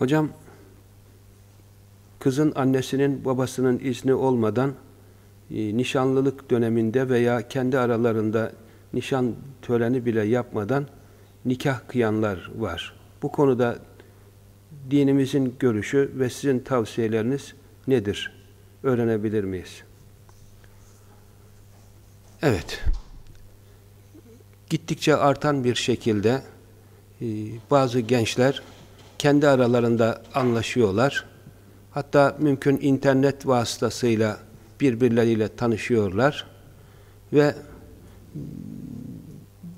Hocam, kızın annesinin babasının izni olmadan e, nişanlılık döneminde veya kendi aralarında nişan töreni bile yapmadan nikah kıyanlar var. Bu konuda dinimizin görüşü ve sizin tavsiyeleriniz nedir? Öğrenebilir miyiz? Evet. Gittikçe artan bir şekilde e, bazı gençler kendi aralarında anlaşıyorlar. Hatta mümkün internet vasıtasıyla birbirleriyle tanışıyorlar ve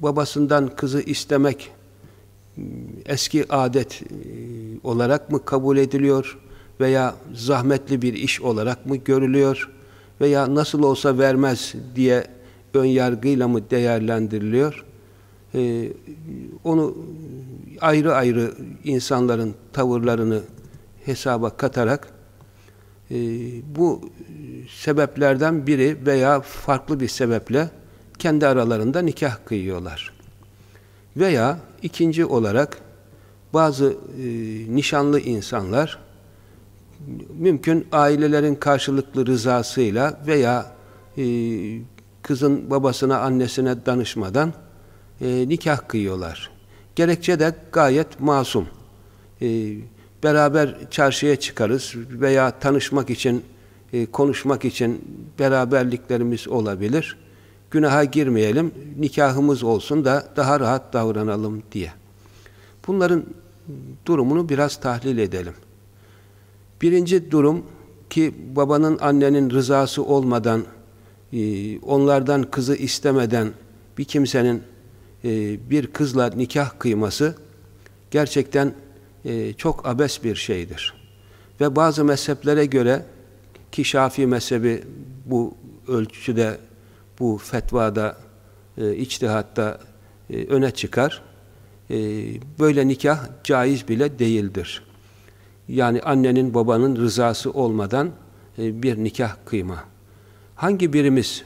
babasından kızı istemek eski adet e, olarak mı kabul ediliyor veya zahmetli bir iş olarak mı görülüyor veya nasıl olsa vermez diye ön yargıyla mı değerlendiriliyor? Ee, onu ayrı ayrı insanların tavırlarını hesaba katarak e, bu sebeplerden biri veya farklı bir sebeple kendi aralarında nikah kıyıyorlar. Veya ikinci olarak bazı e, nişanlı insanlar mümkün ailelerin karşılıklı rızasıyla veya e, kızın babasına annesine danışmadan e, nikah kıyıyorlar. Gerekçe de gayet masum. E, beraber çarşıya çıkarız veya tanışmak için, e, konuşmak için beraberliklerimiz olabilir. Günaha girmeyelim, nikahımız olsun da daha rahat davranalım diye. Bunların durumunu biraz tahlil edelim. Birinci durum ki babanın annenin rızası olmadan, e, onlardan kızı istemeden bir kimsenin e, bir kızla nikah kıyması gerçekten e, çok abes bir şeydir. Ve bazı mezheplere göre ki Şafii mezhebi bu ölçüde, bu fetvada, e, içtihatta e, öne çıkar. Böyle nikah caiz bile değildir. Yani annenin babanın rızası olmadan bir nikah kıyma. Hangi birimiz,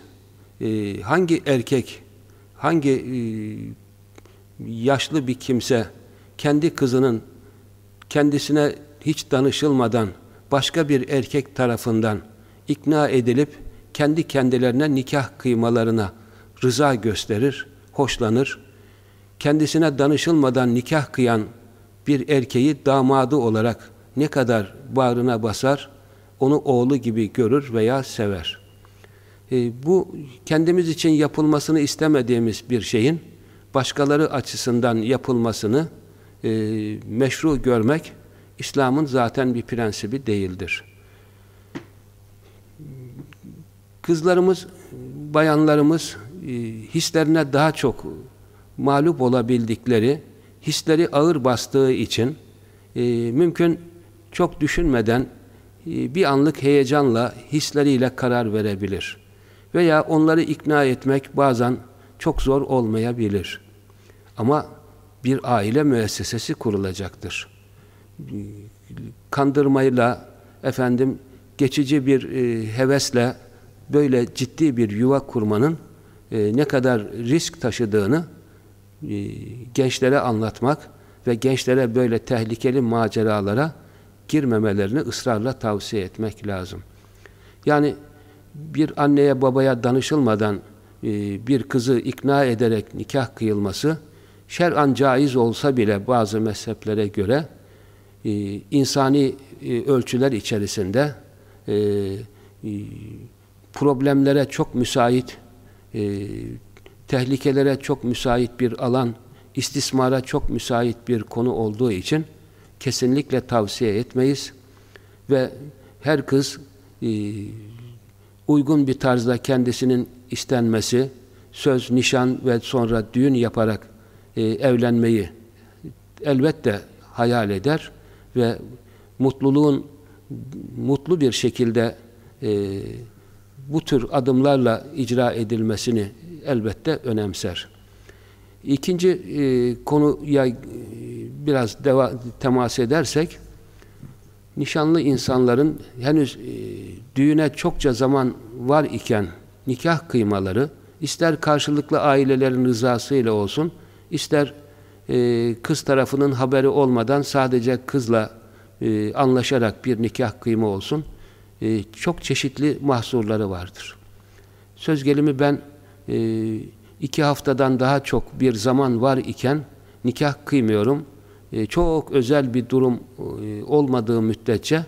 hangi erkek, hangi e, yaşlı bir kimse kendi kızının kendisine hiç danışılmadan başka bir erkek tarafından ikna edilip kendi kendilerine nikah kıymalarına rıza gösterir, hoşlanır. Kendisine danışılmadan nikah kıyan bir erkeği damadı olarak ne kadar bağrına basar, onu oğlu gibi görür veya sever. E, bu kendimiz için yapılmasını istemediğimiz bir şeyin başkaları açısından yapılmasını e, meşru görmek İslam'ın zaten bir prensibi değildir. Kızlarımız, bayanlarımız e, hislerine daha çok mağlup olabildikleri, hisleri ağır bastığı için e, mümkün çok düşünmeden e, bir anlık heyecanla, hisleriyle karar verebilir. Veya onları ikna etmek bazen çok zor olmayabilir. Ama bir aile müessesesi kurulacaktır. Kandırmayla, efendim geçici bir e, hevesle böyle ciddi bir yuva kurmanın e, ne kadar risk taşıdığını e, gençlere anlatmak ve gençlere böyle tehlikeli maceralara girmemelerini ısrarla tavsiye etmek lazım. Yani bir anneye babaya danışılmadan e, bir kızı ikna ederek nikah kıyılması şer'an caiz olsa bile bazı mezheplere göre e, insani e, ölçüler içerisinde problemlere çok müsait tehlikelere çok müsait bir alan istismara çok müsait bir konu olduğu için kesinlikle tavsiye etmeyiz. Ve her kız uygun bir tarzda kendisinin istenmesi, söz, nişan ve sonra düğün yaparak e, evlenmeyi elbette hayal eder ve mutluluğun mutlu bir şekilde e, bu tür adımlarla icra edilmesini elbette önemser. İkinci e, konuya e, biraz deva, temas edersek, nişanlı insanların henüz e, düğüne çokça zaman var iken nikah kıymaları, ister karşılıklı ailelerin rızasıyla olsun, ister e, kız tarafının haberi olmadan sadece kızla e, anlaşarak bir nikah kıyma olsun e, çok çeşitli mahsurları vardır. Söz gelimi ben e, iki haftadan daha çok bir zaman var iken nikah kıymıyorum. E, çok özel bir durum e, olmadığı müddetçe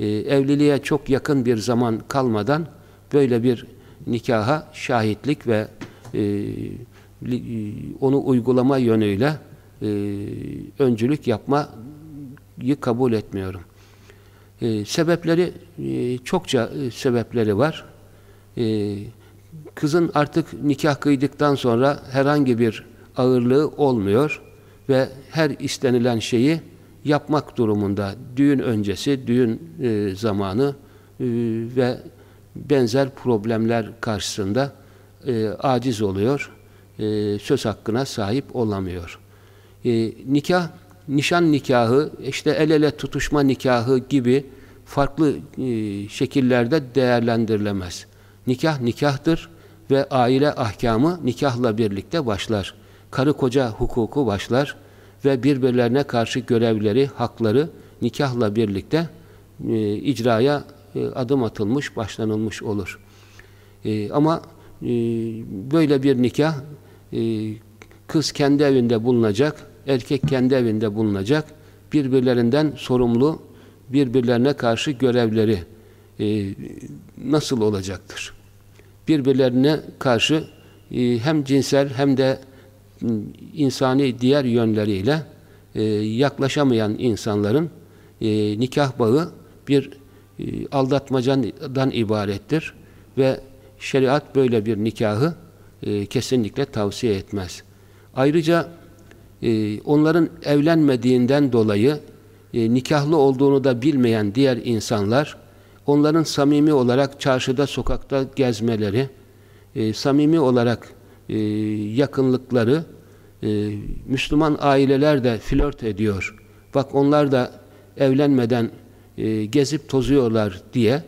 e, evliliğe çok yakın bir zaman kalmadan böyle bir nikaha şahitlik ve e, li, onu uygulama yönüyle e, öncülük yapmayı kabul etmiyorum. E, sebepleri e, çokça e, sebepleri var. E, kızın artık nikah kıydıktan sonra herhangi bir ağırlığı olmuyor ve her istenilen şeyi yapmak durumunda düğün öncesi, düğün e, zamanı e, ve benzer problemler karşısında e, aciz oluyor, e, söz hakkına sahip olamıyor. E, nikah, nişan nikahı, işte el ele tutuşma nikahı gibi farklı e, şekillerde değerlendirilemez. Nikah nikahtır ve aile ahkamı nikahla birlikte başlar. Karı koca hukuku başlar ve birbirlerine karşı görevleri, hakları nikahla birlikte e, icraya e, adım atılmış, başlanılmış olur. E, ama e, böyle bir nikah e, kız kendi evinde bulunacak, erkek kendi evinde bulunacak, birbirlerinden sorumlu, birbirlerine karşı görevleri e, nasıl olacaktır? Birbirlerine karşı e, hem cinsel hem de insani diğer yönleriyle e, yaklaşamayan insanların e, nikah bağı bir e, aldatmacadan ibarettir ve şeriat böyle bir nikahı e, kesinlikle tavsiye etmez. Ayrıca e, onların evlenmediğinden dolayı e, nikahlı olduğunu da bilmeyen diğer insanlar onların samimi olarak çarşıda sokakta gezmeleri, e, samimi olarak e, yakınlıkları e, Müslüman aileler de flört ediyor. Bak onlar da evlenmeden e, gezip tozuyorlar diye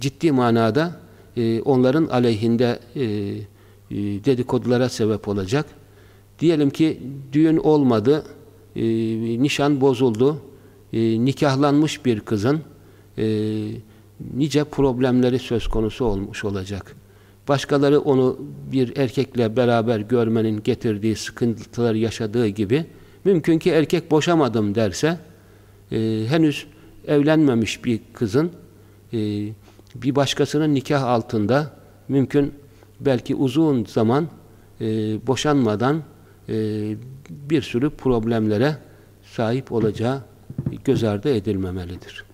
ciddi manada onların aleyhinde dedikodulara sebep olacak. Diyelim ki düğün olmadı, nişan bozuldu, nikahlanmış bir kızın nice problemleri söz konusu olmuş olacak. Başkaları onu bir erkekle beraber görmenin getirdiği sıkıntıları yaşadığı gibi mümkün ki erkek boşamadım derse e, henüz evlenmemiş bir kızın e, bir başkasının nikah altında mümkün belki uzun zaman e, boşanmadan e, bir sürü problemlere sahip olacağı göz ardı edilmemelidir.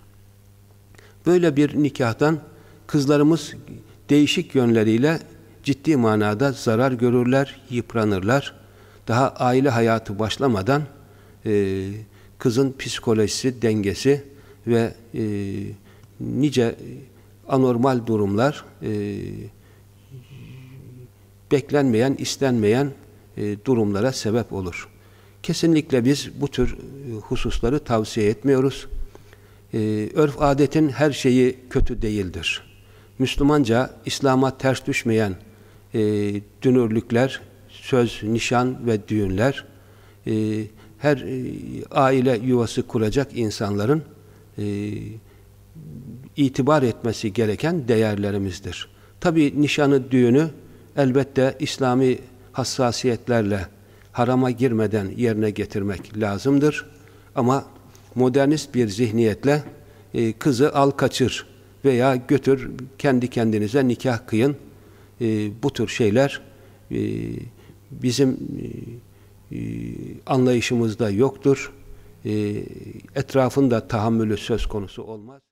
Böyle bir nikahtan kızlarımız değişik yönleriyle ciddi manada zarar görürler, yıpranırlar. Daha aile hayatı başlamadan e, kızın psikolojisi, dengesi ve e, nice anormal durumlar e, beklenmeyen, istenmeyen e, durumlara sebep olur. Kesinlikle biz bu tür e, hususları tavsiye etmiyoruz. E, örf adetin her şeyi kötü değildir. Müslümanca İslam'a ters düşmeyen e, dünürlükler, söz, nişan ve düğünler e, her e, aile yuvası kuracak insanların e, itibar etmesi gereken değerlerimizdir. Tabi nişanı, düğünü elbette İslami hassasiyetlerle harama girmeden yerine getirmek lazımdır. Ama modernist bir zihniyetle e, kızı al kaçır veya götür kendi kendinize nikah kıyın. E, bu tür şeyler e, bizim e, anlayışımızda yoktur. E, etrafında tahammülü söz konusu olmaz.